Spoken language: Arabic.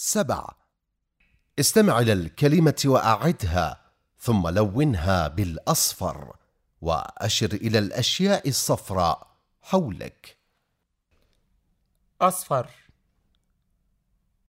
سبع. استمع إلى الكلمة وأعدها ثم لونها بالأصفر وأشر إلى الأشياء الصفراء حولك. أصفر.